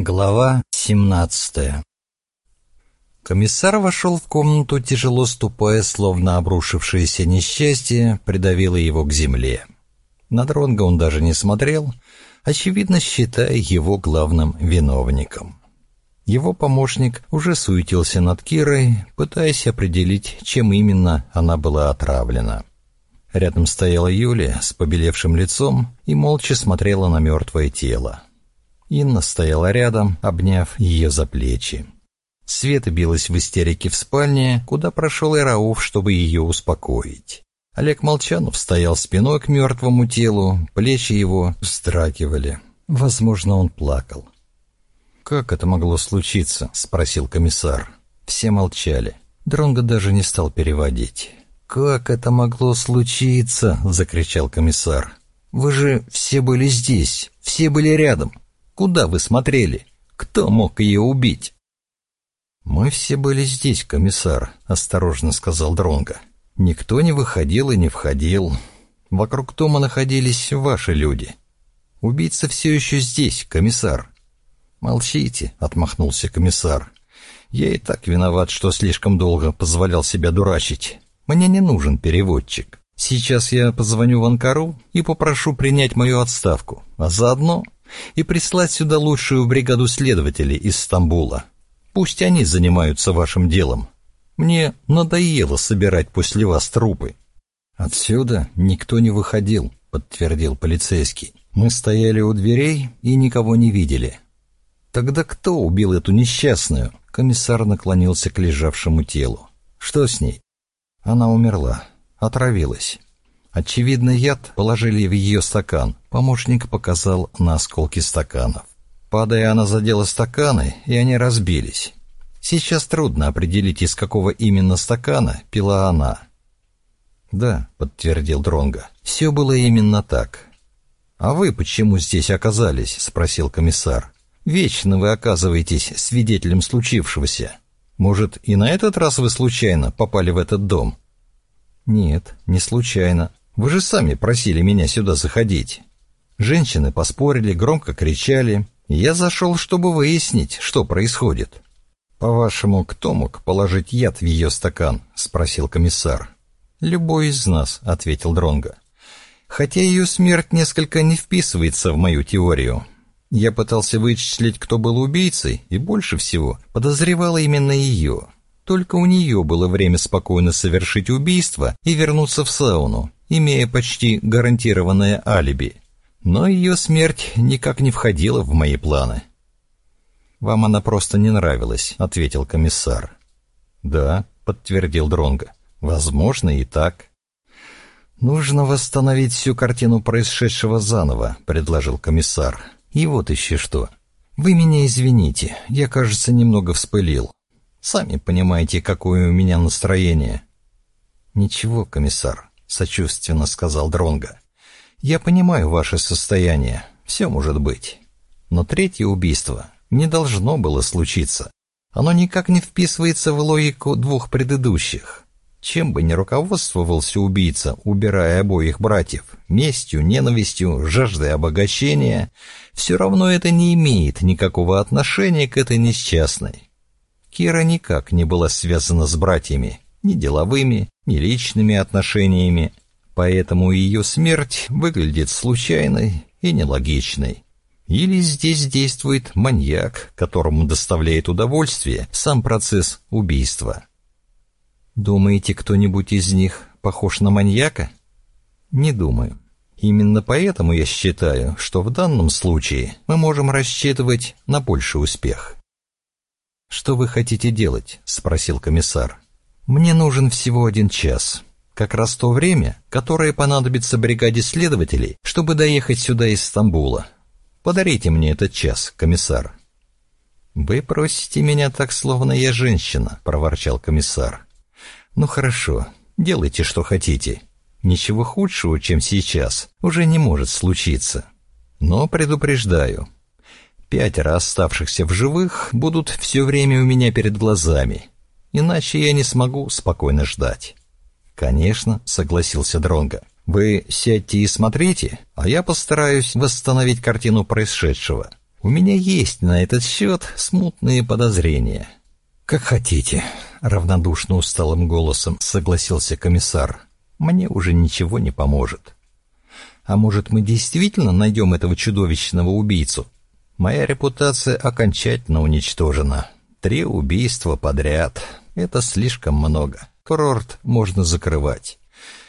Глава 17 Комиссар вошел в комнату, тяжело ступая, словно обрушившееся несчастье придавило его к земле. На Дронга он даже не смотрел, очевидно считая его главным виновником. Его помощник уже суетился над Кирой, пытаясь определить, чем именно она была отравлена. Рядом стояла Юлия с побелевшим лицом и молча смотрела на мертвое тело. Инна стояла рядом, обняв ее за плечи. Света билась в истерике в спальне, куда прошел и Рауф, чтобы ее успокоить. Олег Молчанов стоял спиной к мертвому телу, плечи его вздрагивали. Возможно, он плакал. «Как это могло случиться?» — спросил комиссар. Все молчали. Дронго даже не стал переводить. «Как это могло случиться?» — закричал комиссар. «Вы же все были здесь, все были рядом. Куда вы смотрели? Кто мог ее убить?» «Мы все были здесь, комиссар», — осторожно сказал Дронго. «Никто не выходил и не входил. Вокруг дома находились ваши люди. Убийца все еще здесь, комиссар». «Молчите», — отмахнулся комиссар. «Я и так виноват, что слишком долго позволял себя дурачить. Мне не нужен переводчик. Сейчас я позвоню в Анкару и попрошу принять мою отставку, а заодно и прислать сюда лучшую бригаду следователей из Стамбула. Пусть они занимаются вашим делом. Мне надоело собирать после вас трупы». «Отсюда никто не выходил», — подтвердил полицейский. «Мы стояли у дверей и никого не видели». «Тогда кто убил эту несчастную?» Комиссар наклонился к лежавшему телу. «Что с ней?» «Она умерла. Отравилась. Очевидно, яд положили в ее стакан. Помощник показал на осколки стаканов. Падая, она задела стаканы, и они разбились. Сейчас трудно определить, из какого именно стакана пила она. «Да», — подтвердил Дронга, — «все было именно так». «А вы почему здесь оказались?» — спросил комиссар. «Вечно вы оказываетесь свидетелем случившегося. Может, и на этот раз вы случайно попали в этот дом?» «Нет, не случайно. Вы же сами просили меня сюда заходить. Женщины поспорили, громко кричали. Я зашел, чтобы выяснить, что происходит. «По-вашему, кто мог положить яд в ее стакан?» — спросил комиссар. «Любой из нас», — ответил Дронго. «Хотя ее смерть несколько не вписывается в мою теорию. Я пытался вычислить, кто был убийцей, и больше всего подозревал именно ее. Только у нее было время спокойно совершить убийство и вернуться в сауну, имея почти гарантированное алиби. Но ее смерть никак не входила в мои планы. «Вам она просто не нравилась», — ответил комиссар. «Да», — подтвердил Дронго. «Возможно, и так». «Нужно восстановить всю картину происшедшего заново», — предложил комиссар. «И вот еще что. Вы меня извините, я, кажется, немного вспылил. Сами понимаете, какое у меня настроение». «Ничего, комиссар, сочувственно сказал Дронга. Я понимаю ваше состояние. Все может быть. Но третье убийство не должно было случиться. Оно никак не вписывается в логику двух предыдущих. Чем бы ни руководствовался убийца, убирая обоих братьев, местью, ненавистью, жаждой обогащения, все равно это не имеет никакого отношения к этой несчастной. Кира никак не была связана с братьями, ни деловыми, ни личными отношениями, поэтому ее смерть выглядит случайной и нелогичной. Или здесь действует маньяк, которому доставляет удовольствие сам процесс убийства. Думаете, кто-нибудь из них похож на маньяка? Не думаю. Именно поэтому я считаю, что в данном случае мы можем рассчитывать на больший успех. «Что вы хотите делать?» — спросил комиссар. Мне нужен всего один час. Как раз то время, которое понадобится бригаде следователей, чтобы доехать сюда из Стамбула. Подарите мне этот час, комиссар». «Вы просите меня так, словно я женщина», — проворчал комиссар. «Ну хорошо, делайте, что хотите. Ничего худшего, чем сейчас, уже не может случиться. Но предупреждаю, пятеро оставшихся в живых будут все время у меня перед глазами, иначе я не смогу спокойно ждать». «Конечно», — согласился Дронго. «Вы сядьте и смотрите, а я постараюсь восстановить картину происшедшего. У меня есть на этот счет смутные подозрения». «Как хотите», — равнодушно усталым голосом согласился комиссар. «Мне уже ничего не поможет». «А может, мы действительно найдем этого чудовищного убийцу?» «Моя репутация окончательно уничтожена. Три убийства подряд. Это слишком много. Курорт можно закрывать.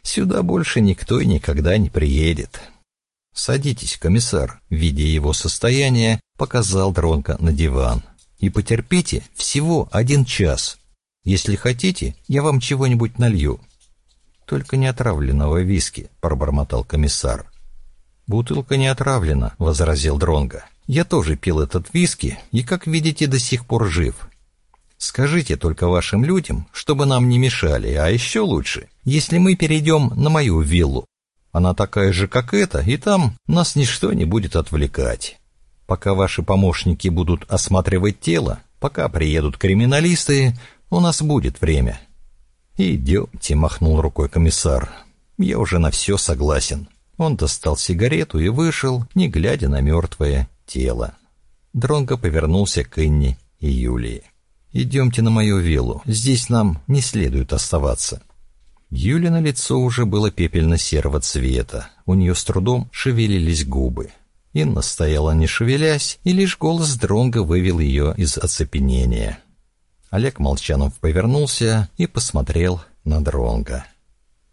Сюда больше никто и никогда не приедет». «Садитесь, комиссар», — видя его состояние, показал Дронка на диван. «И потерпите всего один час. Если хотите, я вам чего-нибудь налью». «Только не отравленного виски», — пробормотал комиссар. «Бутылка не отравлена», — возразил Дронга. «Я тоже пил этот виски и, как видите, до сих пор жив. Скажите только вашим людям, чтобы нам не мешали, а еще лучше, если мы перейдем на мою виллу. Она такая же, как эта, и там нас ничто не будет отвлекать. Пока ваши помощники будут осматривать тело, пока приедут криминалисты, у нас будет время». «Идемте», — махнул рукой комиссар. «Я уже на все согласен». Он достал сигарету и вышел, не глядя на мертвое тело. Дронго повернулся к Инне и Юлии. «Идемте на мою виллу. Здесь нам не следует оставаться». Юлина лицо уже было пепельно-серого цвета, у нее с трудом шевелились губы. Инна стояла не шевелясь, и лишь голос Дронга вывел ее из оцепенения. Олег Молчанов повернулся и посмотрел на Дронга.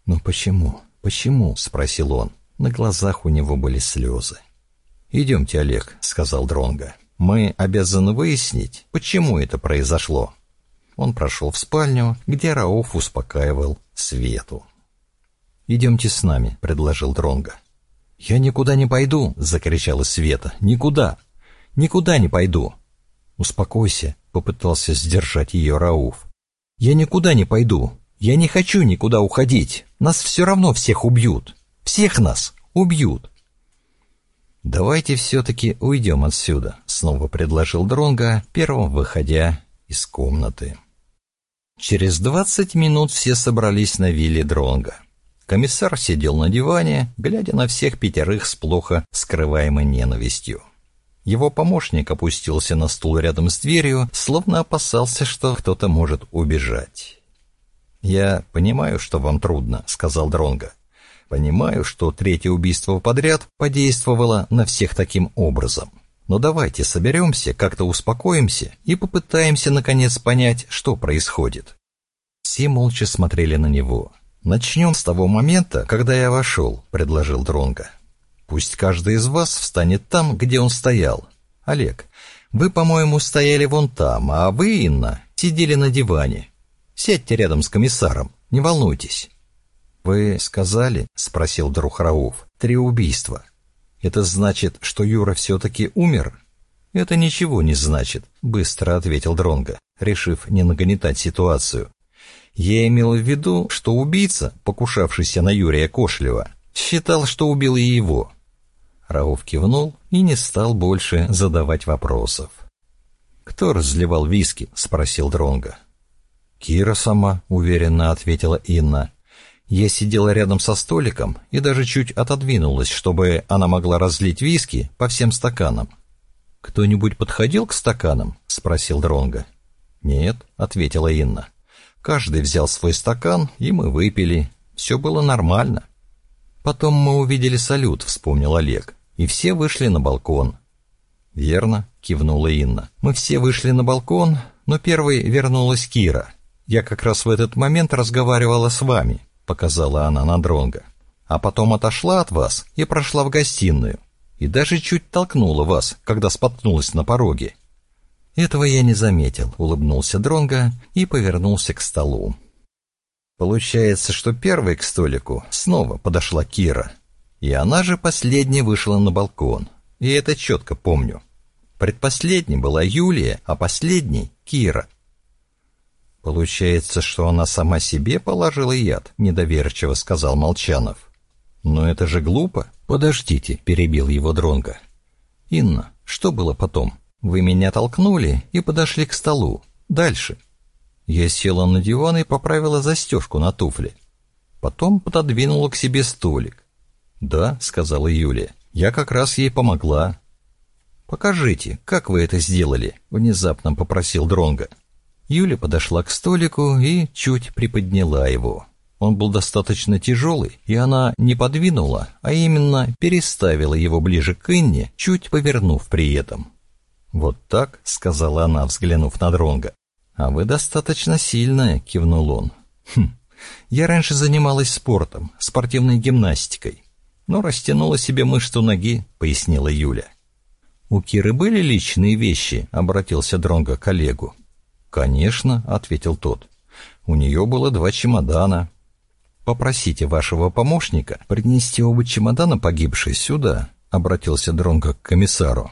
«Ну почему? Почему?» — спросил он. На глазах у него были слезы. «Идемте, Олег», — сказал Дронга. «Мы обязаны выяснить, почему это произошло». Он прошел в спальню, где Рауф успокаивал Свету. «Идемте с нами», — предложил Дронга. «Я никуда не пойду», — закричала Света. «Никуда! Никуда не пойду!» «Успокойся», — попытался сдержать ее Рауф. «Я никуда не пойду. Я не хочу никуда уходить. Нас все равно всех убьют. Всех нас убьют». «Давайте все-таки уйдем отсюда», — снова предложил Дронга, первым выходя из комнаты. Через двадцать минут все собрались на вилле Дронга. Комиссар сидел на диване, глядя на всех пятерых с плохо скрываемой ненавистью. Его помощник опустился на стул рядом с дверью, словно опасался, что кто-то может убежать. «Я понимаю, что вам трудно», — сказал Дронга. «Понимаю, что третье убийство подряд подействовало на всех таким образом. Но давайте соберемся, как-то успокоимся и попытаемся, наконец, понять, что происходит». Все молча смотрели на него. «Начнем с того момента, когда я вошел», — предложил Дронга. «Пусть каждый из вас встанет там, где он стоял. Олег, вы, по-моему, стояли вон там, а вы, Инна, сидели на диване. Сядьте рядом с комиссаром, не волнуйтесь». «Вы сказали?» — спросил друг Рауф. «Три убийства. Это значит, что Юра все-таки умер?» «Это ничего не значит», — быстро ответил Дронга, решив не нагнетать ситуацию. «Я имел в виду, что убийца, покушавшийся на Юрия Кошлева, считал, что убил и его». Рауф кивнул и не стал больше задавать вопросов. «Кто разливал виски?» — спросил Дронга. «Кира сама», — уверенно ответила Инна. Я сидела рядом со столиком и даже чуть отодвинулась, чтобы она могла разлить виски по всем стаканам. «Кто-нибудь подходил к стаканам?» — спросил Дронга. «Нет», — ответила Инна. «Каждый взял свой стакан, и мы выпили. Все было нормально». «Потом мы увидели салют», — вспомнил Олег, «и все вышли на балкон». «Верно», — кивнула Инна. «Мы все вышли на балкон, но первой вернулась Кира. Я как раз в этот момент разговаривала с вами. — показала она на Дронга. «А потом отошла от вас и прошла в гостиную. И даже чуть толкнула вас, когда споткнулась на пороге». «Этого я не заметил», — улыбнулся Дронга и повернулся к столу. Получается, что первой к столику снова подошла Кира. И она же последней вышла на балкон. И это четко помню. Предпоследней была Юлия, а последней — Кира. «Получается, что она сама себе положила яд», — недоверчиво сказал Молчанов. «Но это же глупо». «Подождите», — перебил его Дронга. «Инна, что было потом? Вы меня толкнули и подошли к столу. Дальше». Я села на диван и поправила застежку на туфле. Потом пододвинула к себе столик. «Да», — сказала Юлия, — «я как раз ей помогла». Покажите, как вы это сделали?» — внезапно попросил Дронга. Юля подошла к столику и чуть приподняла его. Он был достаточно тяжелый, и она не подвинула, а именно переставила его ближе к Инне, чуть повернув при этом. «Вот так», — сказала она, взглянув на Дронга. «А вы достаточно сильная», — кивнул он. «Хм, я раньше занималась спортом, спортивной гимнастикой, но растянула себе мышцу ноги», — пояснила Юля. «У Киры были личные вещи?» — обратился Дронго к коллегу. «Конечно», — ответил тот. «У нее было два чемодана, «Попросите вашего помощника принести оба чемодана погибшей сюда», — обратился Дронго к комиссару.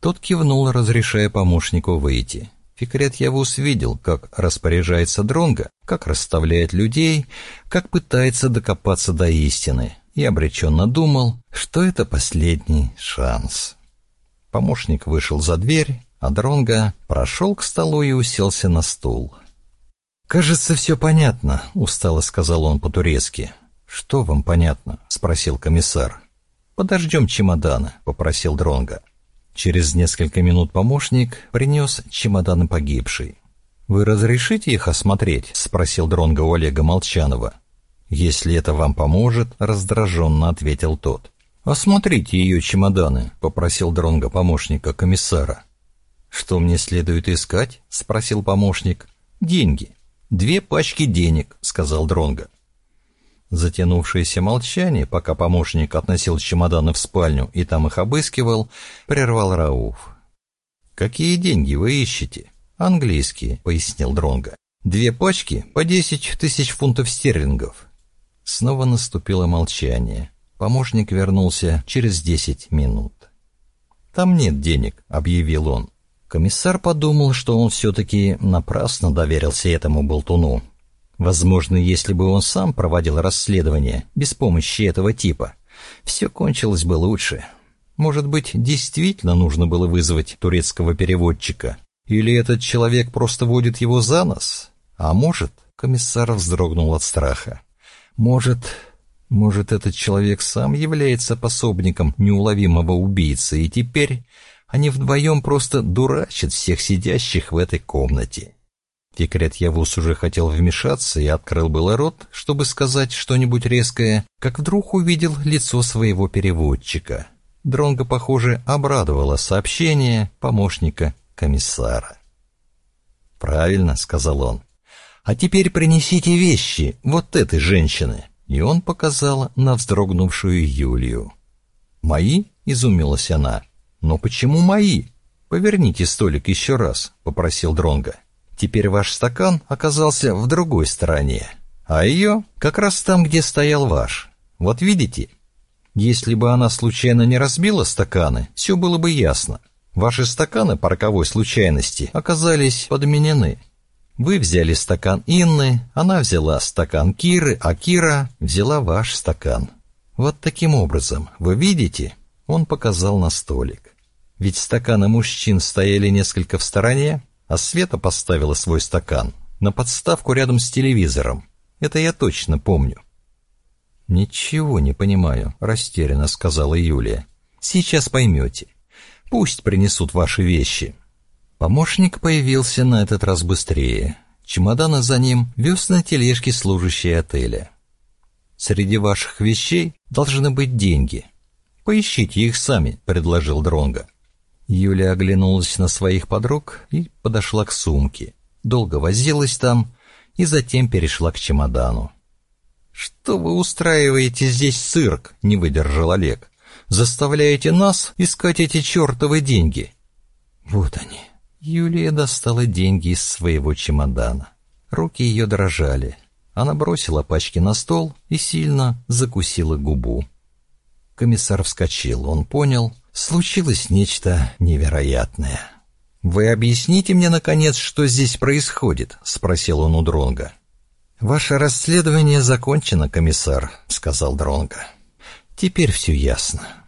Тот кивнул, разрешая помощнику выйти. Фикрет Явус видел, как распоряжается Дронго, как расставляет людей, как пытается докопаться до истины, и обреченно думал, что это последний шанс. Помощник вышел за дверь, а Дронго прошел к столу и уселся на стул. «Кажется, все понятно», — устало сказал он по-турецки. «Что вам понятно?» — спросил комиссар. «Подождем чемодана», — попросил Дронга. Через несколько минут помощник принес чемоданы погибшей. «Вы разрешите их осмотреть?» — спросил Дронга у Олега Молчанова. «Если это вам поможет», — раздраженно ответил тот. «Осмотрите ее чемоданы», — попросил Дронга помощника комиссара. «Что мне следует искать?» — спросил помощник. «Деньги». «Две пачки денег», — сказал Дронго. Затянувшееся молчание, пока помощник относил чемоданы в спальню и там их обыскивал, прервал Рауф. «Какие деньги вы ищете?» «Английские», — пояснил Дронго. «Две пачки по десять тысяч фунтов стерлингов». Снова наступило молчание. Помощник вернулся через десять минут. «Там нет денег», — объявил он. Комиссар подумал, что он все-таки напрасно доверился этому болтуну. Возможно, если бы он сам проводил расследование без помощи этого типа, все кончилось бы лучше. Может быть, действительно нужно было вызвать турецкого переводчика? Или этот человек просто водит его за нос? А может, комиссар вздрогнул от страха. Может, может, этот человек сам является пособником неуловимого убийцы, и теперь они вдвоем просто дурачат всех сидящих в этой комнате. Фикрет Явус уже хотел вмешаться и открыл было рот, чтобы сказать что-нибудь резкое, как вдруг увидел лицо своего переводчика. Дронго, похоже, обрадовало сообщение помощника комиссара. «Правильно», — сказал он. «А теперь принесите вещи вот этой женщины». И он показал на вздрогнувшую Юлию. «Мои?» — изумилась она. «Но почему мои?» «Поверните столик еще раз», — попросил Дронга. «Теперь ваш стакан оказался в другой стороне, а ее как раз там, где стоял ваш. Вот видите? Если бы она случайно не разбила стаканы, все было бы ясно. Ваши стаканы по роковой случайности оказались подменены. Вы взяли стакан Инны, она взяла стакан Киры, а Кира взяла ваш стакан. Вот таким образом, вы видите?» Он показал на столик. Ведь стаканы мужчин стояли несколько в стороне, а Света поставила свой стакан на подставку рядом с телевизором. Это я точно помню. «Ничего не понимаю», — растерянно сказала Юлия. «Сейчас поймете. Пусть принесут ваши вещи». Помощник появился на этот раз быстрее. Чемоданы за ним вез на тележке служащие отеля. «Среди ваших вещей должны быть деньги. Поищите их сами», — предложил Дронга. Юля оглянулась на своих подруг и подошла к сумке. Долго возилась там и затем перешла к чемодану. «Что вы устраиваете здесь цирк?» — не выдержал Олег. «Заставляете нас искать эти чертовы деньги?» «Вот они». Юлия достала деньги из своего чемодана. Руки ее дрожали. Она бросила пачки на стол и сильно закусила губу. Комиссар вскочил. Он понял, случилось нечто невероятное. «Вы объясните мне, наконец, что здесь происходит?» — спросил он у Дронга. «Ваше расследование закончено, комиссар», — сказал Дронга. «Теперь все ясно.